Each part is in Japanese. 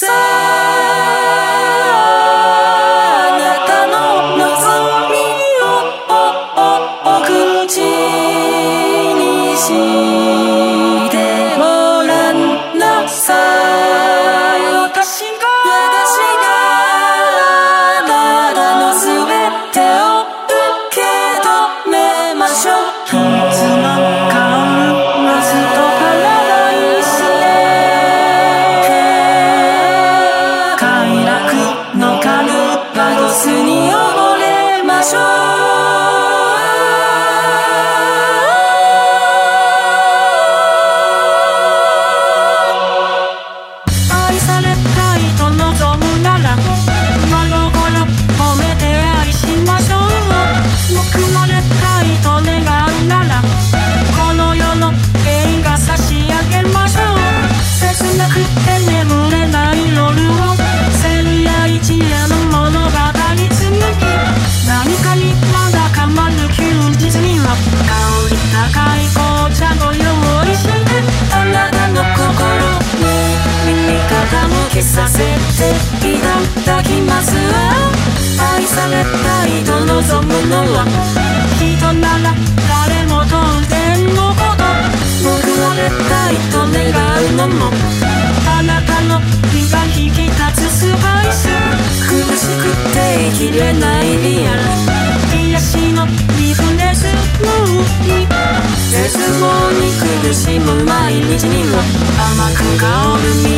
さあなたの望みをお奥口にしけさせていただきますわ愛されたいと望むのは人なら誰も当然のこと。報われたいと願うのもあなたの美が引き立つスパイス。苦しくて生きれないリアル。癒しのリフネスムービー絶望に苦しむ毎日にも甘く香るミ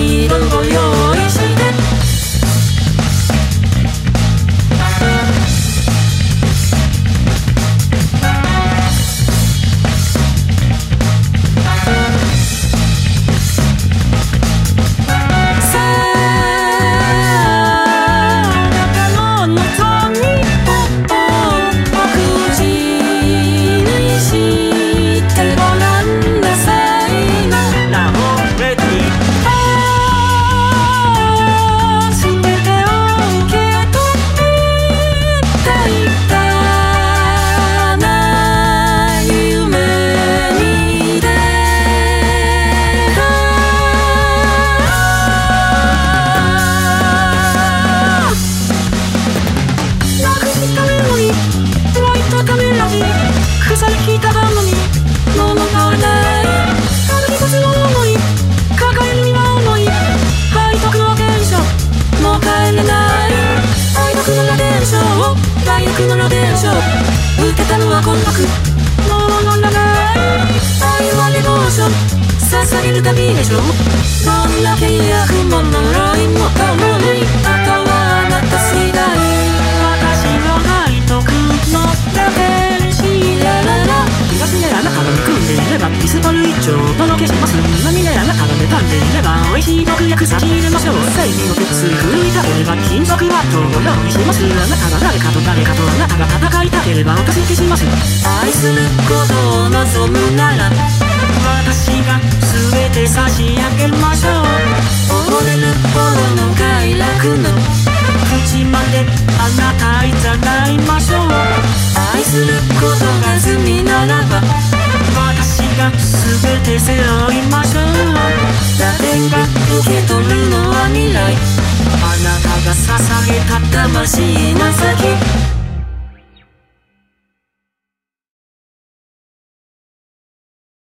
たハーモニー物がないある一つの想い抱える身は重い背徳の現象もう帰れない愛徳のラテンション大学のラテンション受けたのは今僕もう乗らない愛はデボーション捧げる旅でしょどんな契約も呪いも変わない届けします南であなたが妬んでいれば美味しい毒薬差し入れましょう整備の鉄奮いたければ金属バットを用意しますあなたが誰かと誰かとあなたが戦いたければお助けします愛することを望むなら私が全て差し上げましょう溺れるほどの快楽の口まであなたいただいましょう愛することが罪ならば私が全て背負いましょう。誰が受け取るのは未来。あなたが捧げた魂の先。